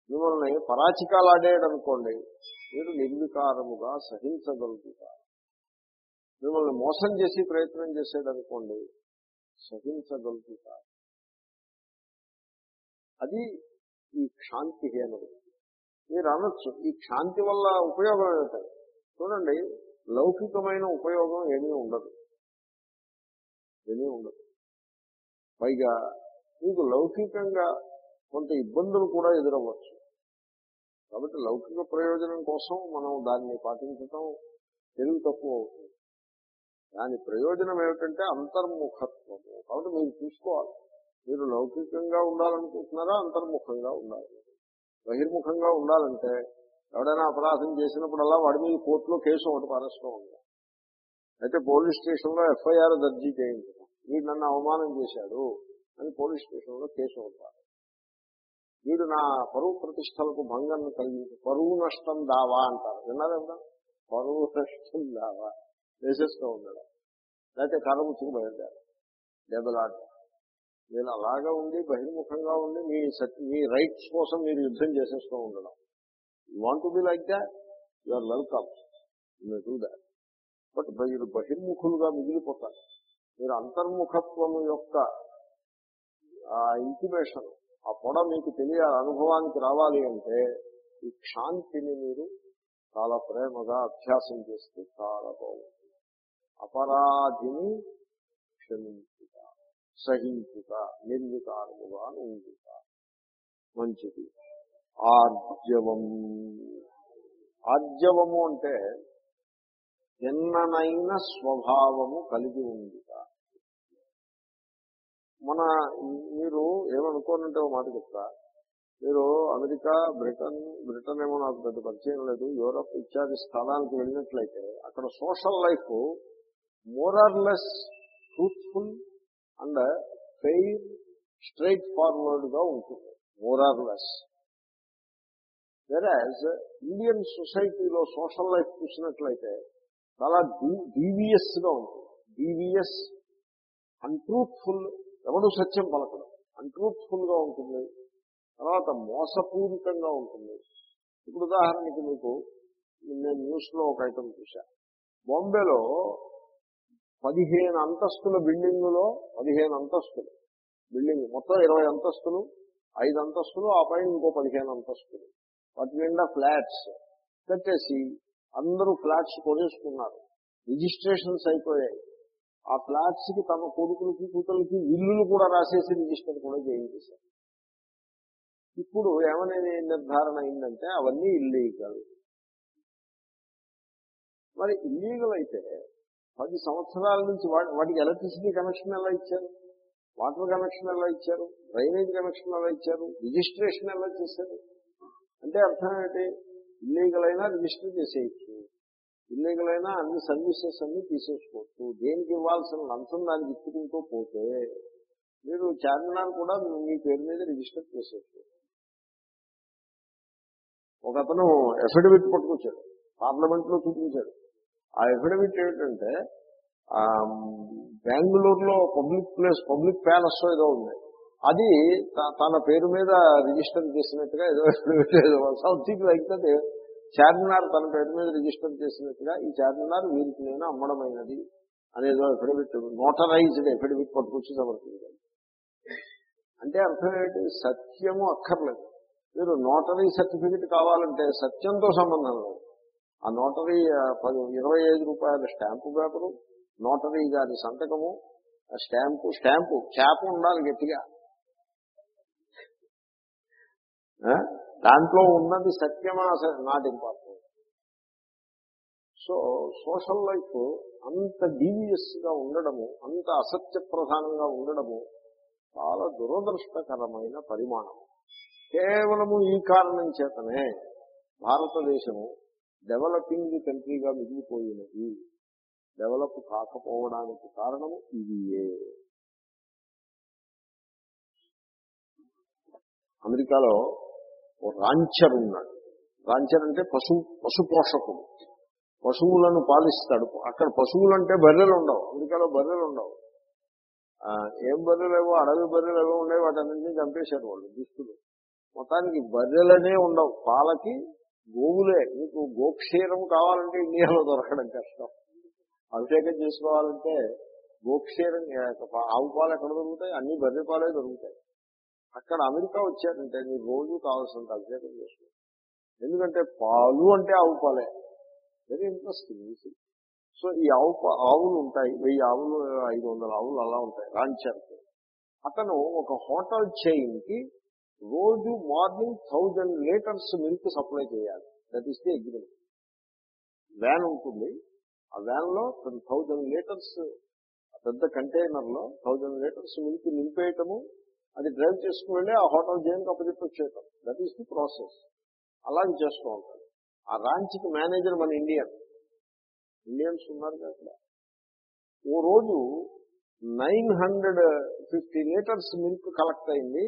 మిమ్మల్ని పరాచికాలు ఆడేయడం అనుకోండి మీరు నిర్వికారముగా సహించగలుగుట. మిమ్మల్ని మోసం చేసి ప్రయత్నం చేసేదనుకోండి సహించగలుగుతా అది ఈ క్షాంతి అన్నది మీరు అనొచ్చు. ఈ క్షాంతి వల్ల ఉపయోగం ఏమిటి? చూడండి లౌకికమైన ఉపయోగం ఏమీ ఉండదు. ఏమీ ఉండదు. పైగా మీకు లౌకికంగా కొంత ఇబ్బందులు కూడా ఎదురవ్వచ్చు. కాబట్టి లౌకిక ప్రయోజనం కోసం మనం దాన్ని పాటించటం తెలివి తక్కువ అవుతుంది. దాని ప్రయోజనం ఏమిటంటే అంతర్ముఖత్వము. కాబట్టి మీరు చూసుకోవాలి. మీరు లౌకికంగా ఉండాలనుకుంటున్నారా? అంతర్ముఖంగా ఉండాలి. బహిర్ముఖంగా ఉండాలంటే ఎవడైనా అపరాధం చేసినప్పుడల్లా వాడి మీద కోర్టులో కేసు ఒకటి పారేస్తూ ఉంటాం అయితే పోలీస్ స్టేషన్లో ఎఫ్ఐఆర్ దర్జీ చేయించడం వీడు నన్ను అవమానం చేశాడు అని పోలీస్ స్టేషన్లో కేసు ఒకటి పారేస్తాం. వీడు నా పరువు ప్రతిష్టలకు భంగం కలిగించి పరువు నష్టం దావా అంటారు. విన్నారేమో పరువు నష్టం దావా. వేసేస్తూ ఉన్నాడు. లేకపోతే కర్ర ముచ్చుకు బయలుదేరు దెబ్బలాట నేను అలాగా ఉండి బహిర్ముఖంగా ఉండి మీ మీ రైట్స్ కోసం మీరు యుద్ధం చేసేస్తూ ఉండడం. You want to be like that you are welcome you do that but మీరు బహిర్ముఖులుగా మిగిలిపోతారు. మీరు అంతర్ముఖత్వము యొక్క ఆ ఇంటిమేషన్ ఆ పొడ మీకు తెలియాలి అనుభవానికి రావాలి అంటే ఈ క్షాంతిని మీరు చాలా ప్రేమగా అభ్యాసం చేస్తే చాలా బాగుంటుంది అపరాధిని క్షమించుట సహించుట నిర్వికారముగా ఉంచుట మంచిది. ఆర్జవం. ఆర్జవము అంటే ఎన్ననైన స్వభావము కలిగి ఉందిట మన మీరు ఏమనుకోనంటే ఒక మాట చెప్తా. మీరు అమెరికా బ్రిటన్ బ్రిటన్ ఏమో నాకు పెద్ద పరిచయం లేదు. యూరప్ ఇత్యాది స్థానానికి వెళ్ళినట్లయితే అక్కడ social life more or less truthful and fair straight ఫార్వర్డ్గా ఉంటుంది లెస్. వెరాజ్ ఇండియన్ సొసైటీలో సోషల్ లైఫ్ చూసినట్లయితే చాలా డీవియస్గా ఉంటుంది. డీవియస్ అన్ట్రూత్ఫుల్ ఎవడు సత్యం పలకడం. అన్ట్రూత్ఫుల్గా ఉంటుంది. తర్వాత మోసపూరితంగా ఉంటుంది. ఇప్పుడు ఉదాహరణకి మీకు నేను న్యూస్లో ఒక ఐటమ్ చూశా. బాంబేలో పదిహేను అంతస్తుల బిల్డింగులో పదిహేను అంతస్తులు. బిల్డింగ్ మొత్తం ఇరవై అంతస్తులు ఐదు అంతస్తులు ఆ పైన ఇంకో పదిహేను అంతస్తులు. వాటి నిండా ఫ్లాట్స్ కట్టేసి అందరూ ఫ్లాట్స్ కొనేసుకున్నారు. రిజిస్ట్రేషన్స్ అయిపోయాయి. ఆ ఫ్లాట్స్కి తమ కొడుకులకి కూతులకి ఇల్లులు కూడా రాసేసి రిజిస్టర్ కూడా చేయించేశారు. ఇప్పుడు ఏమనే నిర్ధారణ అయిందంటే అవన్నీ ఇల్లీగల్ మరి ఇల్లీగల్ అయితే పది సంవత్సరాల నుంచి వాటికి ఎలక్ట్రిసిటీ కనెక్షన్ ఎలా ఇచ్చారు? వాటర్ కనెక్షన్ ఎలా ఇచ్చారు? డ్రైనేజ్ కనెక్షన్ ఎలా ఇచ్చారు? రిజిస్ట్రేషన్ ఎలా చేశారు? అంటే అర్థం ఏంటి? ఇల్లీగల్ అయినా రిజిస్టర్ చేసేయచ్చు. ఇల్లీగల్ అయినా అన్ని సర్వీసెస్ అన్ని తీసేసుకోవచ్చు. దేనికి ఇవ్వాల్సిన లంచం దానికి ఇచ్చుకుంటూ పోతే మీరు చార్మినార్ కూడా మీ పేరు మీద రిజిస్టర్ చేసేసుకోవచ్చు ఒక అతను అఫిడవిట్ పట్టుకొచ్చాడు. పార్లమెంట్లో చూపించాడు. ఆ ఎఫిడవిట్ ఏమిటంటే బెంగళూరులో పబ్లిక్ ప్లేస్ పబ్లిక్ ప్యాలెస్ ఏదో ఉంది. అది తన పేరు మీద రిజిస్టర్ చేసినట్టుగా ఏదో ఏదో సంథింగ్ లైక్ దట్ చార్మినార్ తన పేరు మీద రిజిస్టర్ చేసినట్టుగా ఈ చార్మినార్ వీరికి నేను అమ్మడమైనది అనేదో ఎఫిడవిట్ నోటరైజ్డ్ ఎఫిడవిట్ పట్టుకొచ్చి సమర్పించాలి అంటే అర్థం ఏంటి? సత్యము అక్కర్లేదు. మీరు నోటరీ సర్టిఫికెట్ కావాలంటే సత్యంతో సంబంధం లేదు. ఆ నోటరీ పది ఇరవై ఐదు రూపాయల స్టాంపు పేపరు నోటరీ గారి సంతకము స్టాంపు స్టాంపు క్యాప్ ఉండాలి గట్టిగా. దాంట్లో ఉన్నది సత్యమా not important. So social life అంత డీవియస్గా ఉండడము అంత అసత్య ప్రధానంగా ఉండడము చాలా దురదృష్టకరమైన పరిమాణం. కేవలము ఈ కారణం చేతనే భారతదేశము డెవలపింగ్ కంట్రీగా మిగిలిపోయినది డెవలప్ కాకపోవడానికి కారణము ఇదియే. అమెరికాలో రాంచర్ ఉన్నాడు. రాంచర్ అంటే పశు పశు పోషకుడు పశువులను పాలిస్తాడు. అక్కడ పశువులు అంటే బర్రెలు ఉండవు. అమెరికాలో బర్రెలు ఉండవు. ఏం బర్రెలేవో అడవి బర్రెలు ఏవో ఉండేవి వాటన్నింటినీ చంపేశారు వాళ్ళు దుస్తులు. మొత్తానికి బర్రెలనే ఉండవు. పాలకి గోవులే. మీకు గోక్షీరం కావాలంటే ఇండియాలో దొరకడం కష్టం. అభిషేకం చేసుకోవాలంటే గోక్షీరం ఆవు పాలు ఎక్కడ దొరుకుతాయి? అన్ని బర్రె పాలే దొరుకుతాయి. అక్కడ అమెరికా వచ్చారంటే మీరు రోజు కావాల్సినంత అభిషేకం చేసుకోండి ఎందుకంటే పాలు అంటే ఆవు పాలే. వెరీ ఇంట్రెస్టింగ్ సో ఈ ఆవు ఆవులు ఉంటాయి. వెయ్యి ఆవులు ఐదు వందల ఆవులు అలా ఉంటాయి. రాంచారు అతను ఒక హోటల్ చైన్కి రోజు morning thousand litres milk supply చేయాలి. That is the agreement van ఉంటుంది. ఆ వ్యాన్లో థౌజండ్ లీటర్స్ పెద్ద కంటైనర్లో థౌజండ్ లీటర్స్ మిల్క్ నింపేయటము అది డ్రైవ్ చేసుకుని వెళ్ళి ఆ హోటల్ జైన్కి అప్పచెప్పి వచ్చేయటం. దట్ ఈస్ ది ప్రాసెస్ అలాగే చేస్తూ ఉంటాడు ఆ రాంచ్కి మేనేజర్ మన ఇండియన్. ఇండియన్స్ ఉన్నారు కదా ఓ రోజు nine hundred fifty litres milk collect అయింది.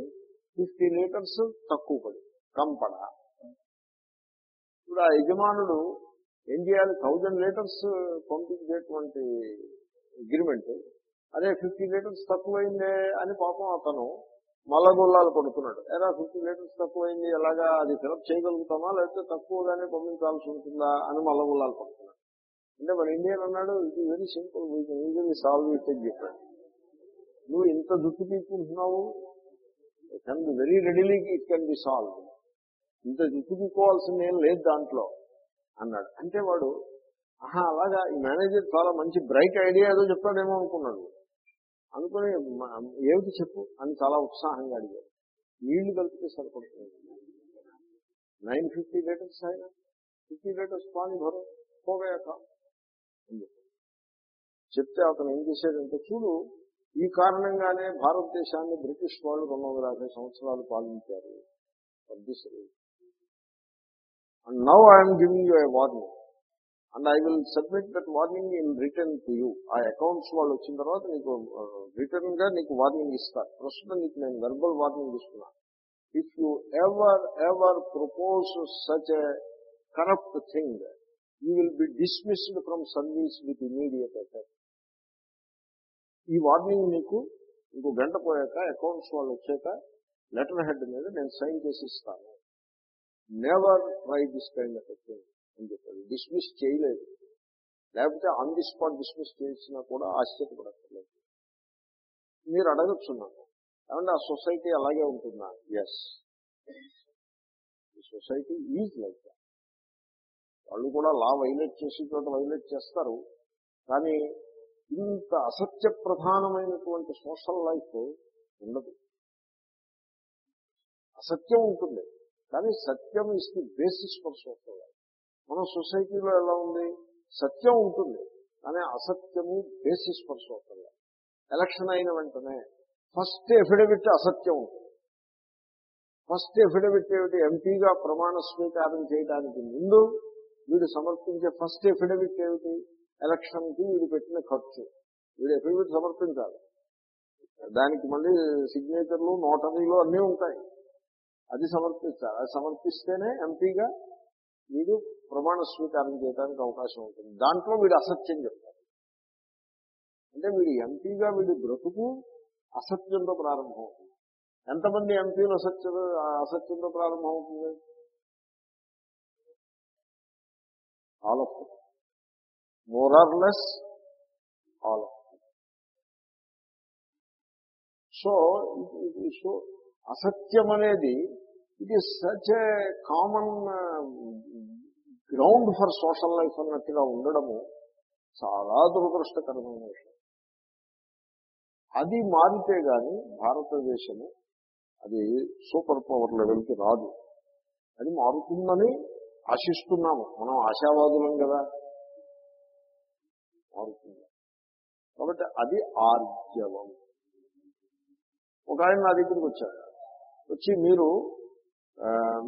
ఫిఫ్టీ లీటర్స్ తక్కువ పడి కంపడ ఇప్పుడు ఆ యజమానుడు ఏం చేయాలి? థౌజండ్ లీటర్స్ పంపించేటువంటి అగ్రిమెంట్ అదే ఫిఫ్టీ లీటర్స్ తక్కువైందే అని పాపం అతను మల్లగొల్లాలు పడుతున్నాడు ఎలా ఫిఫ్టీ లీటర్స్ తక్కువైంది ఎలాగా అది ఫిలప్ చేయగలుగుతామా? లేకపోతే తక్కువగానే పంపించాల్సి ఉంటుందా అని మల్లగొల్లాలు పడుతున్నాడు అంటే మన ఇండియన్ అన్నాడు ఇది very simple easily solve it చెప్పాడు. నువ్వు ఇంత జుట్టు తీసుకుంటున్నావు can be very readily it can be solve ఇంత జుట్టు ఏం లేదు దాంట్లో అన్నాడు. అంటే వాడు ఆహా అలాగా ఈ మేనేజర్ చాలా మంచి బ్రైట్ ఐడియా ఏదో చెప్తాడేమో అనుకున్నాడు. అనుకుని ఏమిటి చెప్పు అని చాలా ఉత్సాహంగా అడిగాడు. నీళ్ళు కలిపితే సరిపడుతుంది. నైన్ ఫిఫ్టీ లీటర్స్ ఆయన ఫిఫ్టీ లీటర్స్ పాని భరో పోగాక చెప్తే అతను ఏం చేశాడంటే చూడు ఈ కారణంగానే భారతదేశాన్ని బ్రిటిష్ వాళ్ళు రెండు వందల యాభై సంవత్సరాలు పాలించారు. And now I'm giving you a warning and I will submit that warning in return to you ఆ అకౌంట్స్ వాళ్ళు వచ్చిన తర్వాత నీకు రిటర్న్గా నీకు వార్నింగ్ ఇస్తారు ప్రస్తుతం నీకు నేను వెర్బల్ వార్నింగ్ ఇస్తున్నా. If you ever ever propose such a corrupt thing you will be dismissed from service with immediate effect ఈ వార్నింగ్ మీకు ఇంకో గంట పోయాక అకౌంట్స్ వాళ్ళు వచ్చాక లెటర్ హెడ్ మీద నేను సైన్ చేసి ఇస్తాను. Never try this kind of thing అని చెప్పారు. డిస్మిస్ చేయలేదు. లేకపోతే ఆన్ ది స్పాట్ డిస్మిస్ చేసినా కూడా ఆశ్చర్యపడక్కర్లేదు. మీరు అడగచ్చు నాకు ఏమంటే ఆ సొసైటీ అలాగే ఉంటుందా? ఎస్ ఈ సొసైటీ ఈజ్ లైక్ వాళ్ళు కూడా లా వైలేట్ చేసి చోట వైలేట్ చేస్తారు. కానీ ఇంత అసత్య ప్రధానమైనటువంటి సోషల్ లైఫ్ ఉండదు. అసత్యం ఉంటుంది. కానీ సత్యం is the basis for social life. మన సొసైటీలో ఎలా ఉంది? సత్యం ఉంటుంది. కానీ అసత్యము basis for social life. Election అయిన వెంటనే ఫస్ట్ ఎఫిడవిట్ అసత్యం ఉంటుంది. ఫస్ట్ ఎఫిడవిట్ ఏమిటి? ఎంపీగా ప్రమాణ స్వీకారం చేయడానికి ముందు వీడు సమర్పించే ఫస్ట్ ఎఫిడవిట్ ఏమిటి? ఎలక్షన్కి వీడు పెట్టిన ఖర్చు. వీడు ఎఫిడవిట్ సమర్పించాలి. దానికి మళ్ళీ సిగ్నేచర్లు నోటరీలు అన్నీ ఉంటాయి. అది సమర్పించాలి. అది సమర్పిస్తేనే ఎంపీగా వీడు ప్రమాణ స్వీకారం చేయడానికి అవకాశం ఉంటుంది. దాంట్లో వీడు అసత్యం చెప్తారు అంటే వీడు ఎంపీగా వీడి బ్రతుకు అసత్యంతో ప్రారంభం అవుతుంది ఎంతమంది ఎంపీలు అసత్య అసత్యంతో ప్రారంభం అవుతుంది all of morals all so so అసత్యం అనేది it is such a common ground for social life అన్నట్టుగా ఉండడము చాలా దురదృష్టకరమైన విషయం. అది మారితే గాని భారతదేశము అది సూపర్ పవర్ లెవెల్కి రాదు. అది మారుతుందని ఆశిస్తున్నాము. మనం ఆశావాదులం కదా. మారుతుంది. కాబట్టి అది ఆర్జవం. ఒక ఆయన నా దగ్గరికి వచ్చాడు. వచ్చి మీరు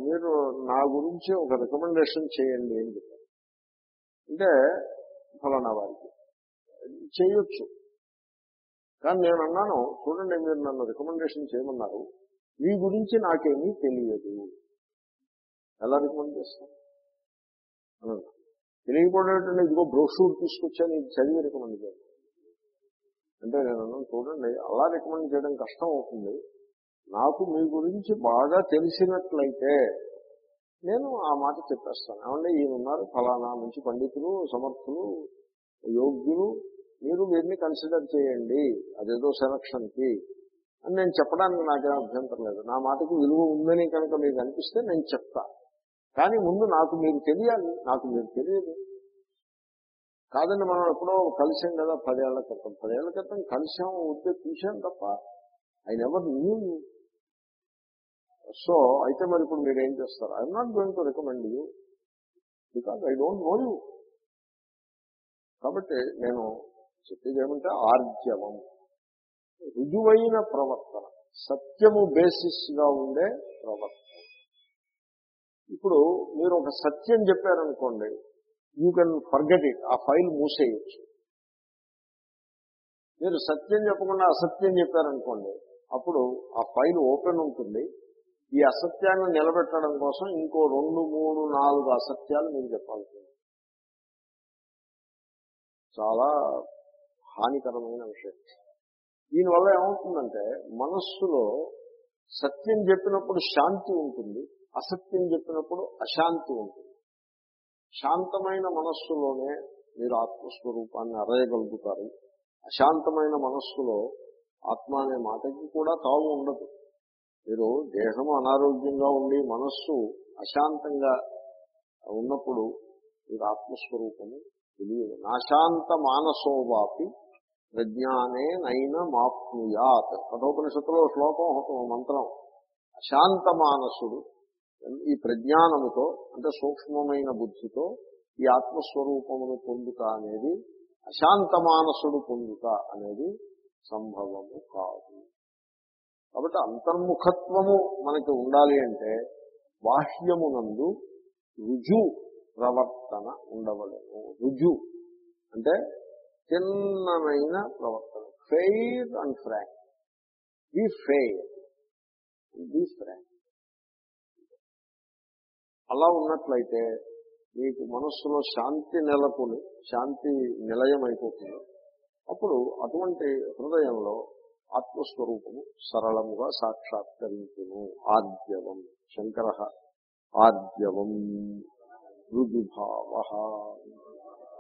మీరు నా గురించి ఒక రికమెండేషన్ చేయండి అని చెప్పారు అంటే ఫలానా వారికి. చేయొచ్చు. కానీ నేను అన్నాను చూడండి మీరు నన్ను రికమెండేషన్ చేయమన్నారు. మీ గురించి నాకేమీ తెలియదు. ఎలా రికమెండ్ చేస్తాను అన్నాను. తెలియకపోవడం ఇదిగో బ్రోషూర్ తీసుకొచ్చాను ఇది చదివి రికమెండ్ చేయాలి. అంటే నేను చూడండి అలా రికమెండ్ చేయడం కష్టం అవుతుంది. నాకు మీ గురించి బాగా తెలిసినట్లయితే నేను ఆ మాట చెప్పేస్తాను. ఏమంటే ఈయన ఉన్నారు ఫలానా మంచి పండితులు సమర్థులు యోగ్యులు మీరు వీరిని కన్సిడర్ చేయండి అదేదో సెలక్షన్కి అని నేను చెప్పడానికి నాకేం అభ్యంతరం లేదు. నా మాటకి విలువ ఉందని కనుక మీకు అనిపిస్తే నేను చెప్తా. కానీ ముందు నాకు మీరు తెలియాలి నాకు మీరు తెలియదు. కాదండి మనం ఎప్పుడో కలిసాం కదా పదేళ్ళ క్రితం. పదేళ్ళ క్రితం కలిసాం వద్దే చూశాం తప్ప ఆయన నెవర్ న్యూ సో అయితే మరి ఇప్పుడు మీరు ఏం చేస్తారు? I'm not going to recommend you because I don't know you కాబట్టి నేను చెప్పేది ఏమంటే ఆర్జవం. రుజువైన ప్రవర్తన. సత్యము బేసిస్గా ఉండే ప్రవర్తన. ఇప్పుడు మీరు ఒక సత్యం చెప్పారనుకోండి యూ కెన్ ఫర్గెట్ ఇట్ ఆ ఫైల్ మూసేయచ్చు. మీరు సత్యం చెప్పకుండా అసత్యం చెప్పారనుకోండి అప్పుడు ఆ ఫైల్ ఓపెన్ ఉంటుంది. ఈ అసత్యాన్ని నిలబెట్టడం కోసం ఇంకో రెండు మూడు నాలుగు అసత్యాలు మీరు చెప్పాల్సింది. చాలా హానికరమైన విషయం. దీనివల్ల ఏమవుతుందంటే మనస్సులో సత్యం చెప్పినప్పుడు శాంతి ఉంటుంది. అసత్యం చెప్పినప్పుడు అశాంతి ఉంటుంది. శాంతమైన మనస్సులోనే మీరు ఆత్మస్వరూపాన్ని అరయగలుగుతారు. అశాంతమైన మనస్సులో ఆత్మ అనే మాటకి కూడా తావు ఉండదు. మీరు దేహము అనారోగ్యంగా ఉండి మనస్సు అశాంతంగా ఉన్నప్పుడు మీరు ఆత్మస్వరూపము తెలియదు. నాశాంత మానసోవాపి ప్రజ్ఞానే నైన మాప్నుయాత్. కఠోపనిషత్తులో శ్లోకం ఒక మంత్రం. అశాంత మానసుడు ఈ ప్రజ్ఞానముతో అంటే సూక్ష్మమైన బుద్ధితో ఈ ఆత్మస్వరూపమును పొందుట అనేది అశాంత మానసుడు పొందుట అనేది సంభవము కాదు. కాబట్టి అంతర్ముఖత్వము మనకి ఉండాలి అంటే బాహ్యమునందు రుజు ప్రవర్తన ఉండవలేము రుజు అంటే చిన్నమైన ప్రవర్తన. Fair and frank be fair be frank అలా ఉన్నట్లయితే మీకు మనస్సులో శాంతి నెలకొని శాంతి నిలయం అయిపోతుంది అప్పుడు అటువంటి హృదయంలో ఆత్మస్వరూపము సరళముగా సాక్షాత్కరించును. ఆద్యవం. శంకర ఆద్యవం. రుజుభావ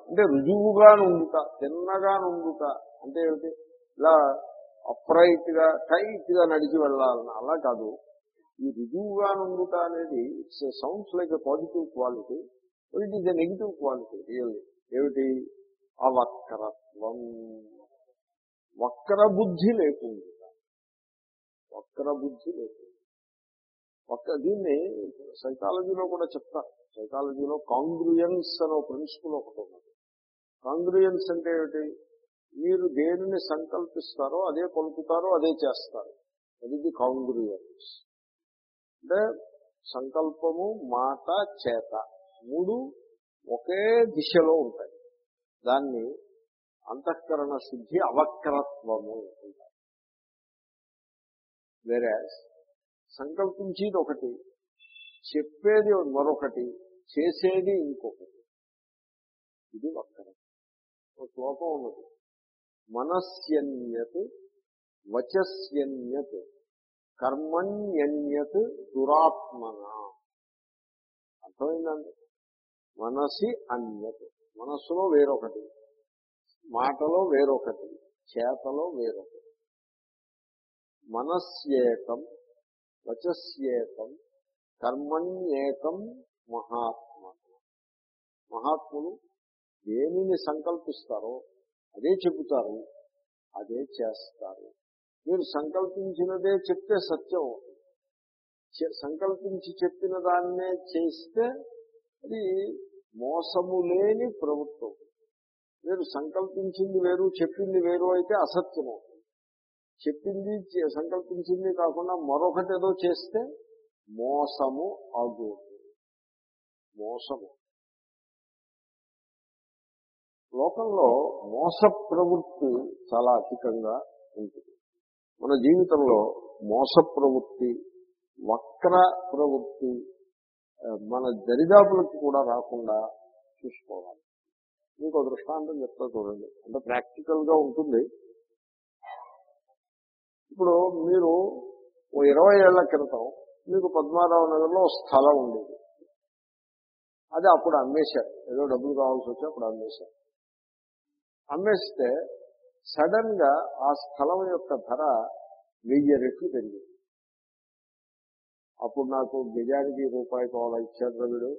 అంటే రుజువుగా నుండుట తిన్నగా నుండుట అంటే ఏమిటి? ఇలా అప్రైట్గా టైట్గా నడిచి వెళ్ళాలని అలా కాదు. ఈ రుజువుగా నుండుట అనేది it's sounds like a positive quality it is a negative quality really. ఏమిటి? అవక్రత్వం. వక్ర బుద్ధి లేకుండా వక్ర బుద్ధి లేకుండా ఒక్క దీన్ని సైకాలజీలో కూడా చెప్తారు సైకాలజీలో కాంగ్రియన్స్ అనే ప్రిన్సిపల్ ఒకటి ఉన్నది. కాంగ్రియన్స్ అంటే ఏమిటి? మీరు దేనిని సంకల్పిస్తారో అదే పలుకుతారో అదే చేస్తారు. అది కాంగ్రియన్స్. అంటే సంకల్పము మాట చేత మూడు ఒకే దిశలో ఉంటాయి. దాన్ని అంతఃకరణ శుద్ధి అవక్రత్వము అంటారు. వేరే సంకల్పించేది ఒకటి చెప్పేది మరొకటి చేసేది ఇంకొకటి. ఇది వక్రం. ఒక శ్లోకం ఉన్నది. మనస్యన్యత్ వచస్యన్యత్. కర్మణ్యన్యత్ దురాత్మన. అర్థమైందండి? మనసి అన్యత్. మనస్సులో వేరొకటి. మాటలో వేరొకటి. చేతలో వేరొకటి. మనస్యేకం వచస్యేకం కర్మణ్యేకం మహాత్మ. మహాత్ములు దేనిని సంకల్పిస్తారో అదే చెబుతారు అదే చేస్తారు. మీరు సంకల్పించినదే చెప్తే సత్యం సంకల్పించి చెప్పిన దాన్నే చేస్తే అది మోసము లేని ప్రభుత్వం. మీరు సంకల్పించింది వేరు చెప్పింది వేరు అయితే అసత్యం చెప్పింది సంకల్పించింది కాకుండా మరొకటి ఏదో చేస్తే మోసము అగు మోసము. లోకంలో మోస ప్రవృత్తి చాలా అధికంగా ఉంటుంది. మన జీవితంలో మోస ప్రవృత్తి వక్ర ప్రవృత్తి మన దరిదాపులకు కూడా రాకుండా చూసుకోవాలి. మీకు దృష్టాంతం చెప్తా చూడండి. అంటే ప్రాక్టికల్గా ఉంటుంది. ఇప్పుడు మీరు ఓ ఇరవై ఏళ్ళ క్రితం మీకు పద్మారావు నగర్లో స్థలం ఉండేది. అది అప్పుడు అమ్మేశారు. ఏదో డబ్బులు కావాల్సి వచ్చి అప్పుడు అమ్మేశారు. అమ్మేస్తే సడన్గా ఆ స్థలం యొక్క ధర వెయ్యి రెట్లు పెరిగింది. అప్పుడు నాకు గజానికి రూపాయి కావాలా ఇచ్చారు వీడు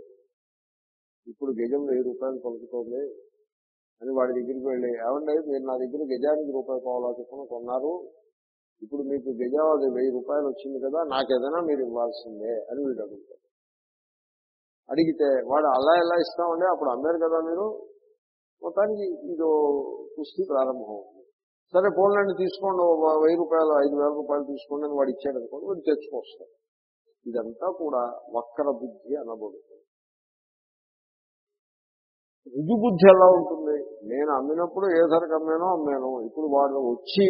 ఇప్పుడు గజం వెయ్యి రూపాయలు పలుకుతోంది అని వాడి దగ్గరికి వెళ్ళి ఏమండి మీరు నా దగ్గర గజానికి రూపాయి కావాలా చెప్పిన కొన్నారు. ఇప్పుడు మీకు గజం అది వెయ్యి రూపాయలు వచ్చింది కదా నాకు ఏదైనా మీరు ఇవ్వాల్సిందే అని వీడు అడుగుతారు అడిగితే వాడు అలా ఎలా ఇస్తామండి? అప్పుడు అమ్మారు కదా మీరు. మొత్తానికి ఇదో కుస్తీ ప్రారంభం సరే పోన్లండి తీసుకోండి వెయ్యి రూపాయలు ఐదు వేల రూపాయలు తీసుకోండి అని వాడు ఇచ్చాడు అనుకోండి వాడు తెచ్చుకొస్తాడు. ఇదంతా కూడా వక్ర బుద్ధి అనబడుతుంది. రుజు బుద్ధి ఎలా ఉంటుంది? నేను అమ్మినప్పుడు ఏ ధరకు అమ్మానో అమ్మాను. ఇప్పుడు వాడు వచ్చి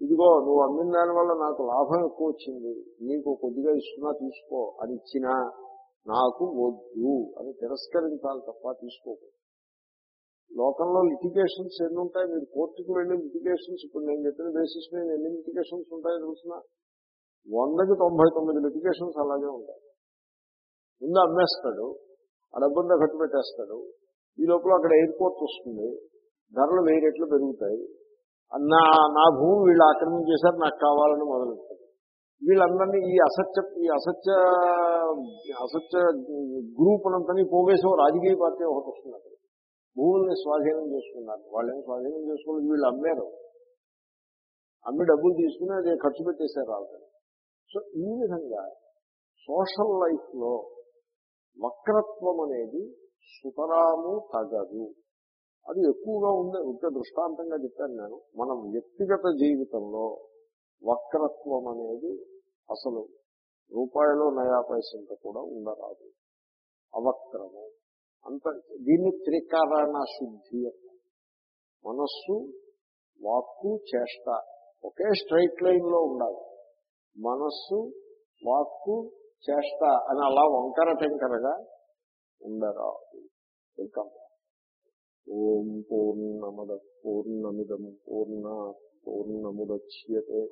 ఇదిగో నువ్వు అమ్మిన దాని వల్ల నాకు లాభం ఎక్కువ వచ్చింది. నీకు కొద్దిగా ఇస్తున్నా తీసుకో అని ఇచ్చినా నాకు వద్దు. అని తిరస్కరించాలి తప్ప తీసుకోకూడదు. లోకంలో లిటిగేషన్స్ ఎన్ని ఉంటాయి మీరు కోర్టుకు వెళ్ళి లిటిగేషన్స్ ఇప్పుడు నేను చెప్పిన బేసిస్ మీద ఎన్ని లిటిగేషన్స్ ఉంటాయో తెలిసిన? వందకి తొంభై తొమ్మిది లిటిగేషన్స్ అలాగే ఉంటాయి. ముందు అమ్మేస్తాడు ఆ డబ్బంతా ఖర్చు పెట్టేస్తాడు. ఈ లోపల అక్కడ ఎయిర్పోర్ట్ వస్తుంది ధరలు వెయ్యి రెట్లు పెరుగుతాయి. నా నా భూమి వీళ్ళు ఆక్రమించేశారు నాకు కావాలని మొదలెట్టారు వీళ్ళందరినీ ఈ అసత్య ఈ అసత్య అసత్య గ్రూప్ అంతా పోగేసే రాజకీయ పార్టీ ఒకటి వస్తున్నారు భూముల్ని స్వాధీనం చేసుకున్నారు. వాళ్ళేం స్వాధీనం చేసుకోలేదు వీళ్ళు అమ్మారు. అమ్మి డబ్బులు తీసుకుని అది ఖర్చు పెట్టేశారు ఆల్రెడీ సో ఈ విధంగా సోషల్ లైఫ్లో వక్రత్వం అనేది సుతరాము తగదు. అది ఎక్కువగా ఉంది ఒక దృష్టాంతంగా చెప్పాను నేను మనం వ్యక్తిగత జీవితంలో వక్రత్వం అనేది అసలు రూపాయలు నయా పైసంత కూడా ఉండరాదు. అవక్రము. అంత దీన్ని త్రికారణ శుద్ధి మనస్సు వాక్కు చేష్ట ఒకే స్ట్రైట్ లైన్లో ఉండాలి. మనస్సు వాక్కు చేష్ట అని అలా వంకర టెంకరగా ఉండరాదు. వెల్కమ్. ఓం పూర్ణమద పూర్ణమిదం పూర్ణ పూర్ణముద్యతే.